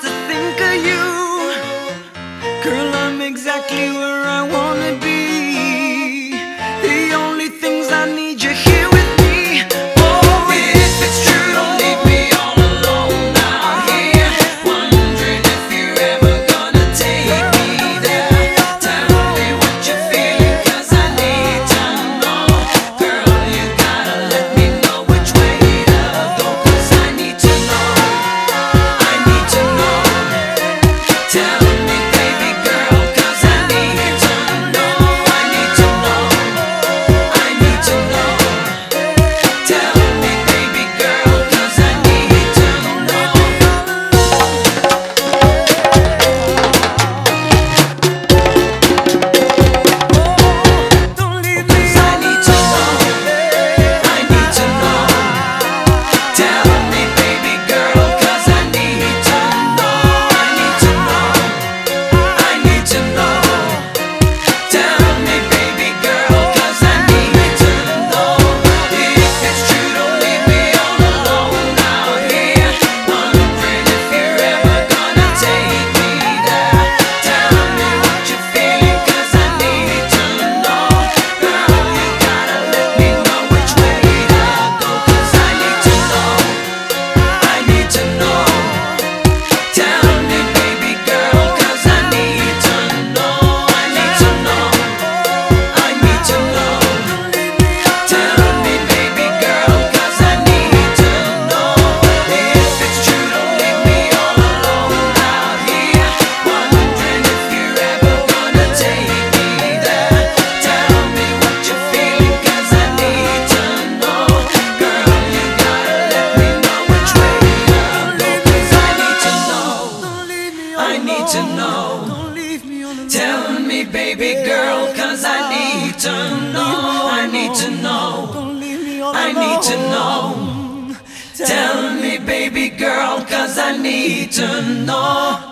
to think of you. Girl, I'm exactly where I want. Down. to know. Tell me, baby girl, cause I need to know. I need to know. I need to know. Tell me, baby girl, cause I need to know.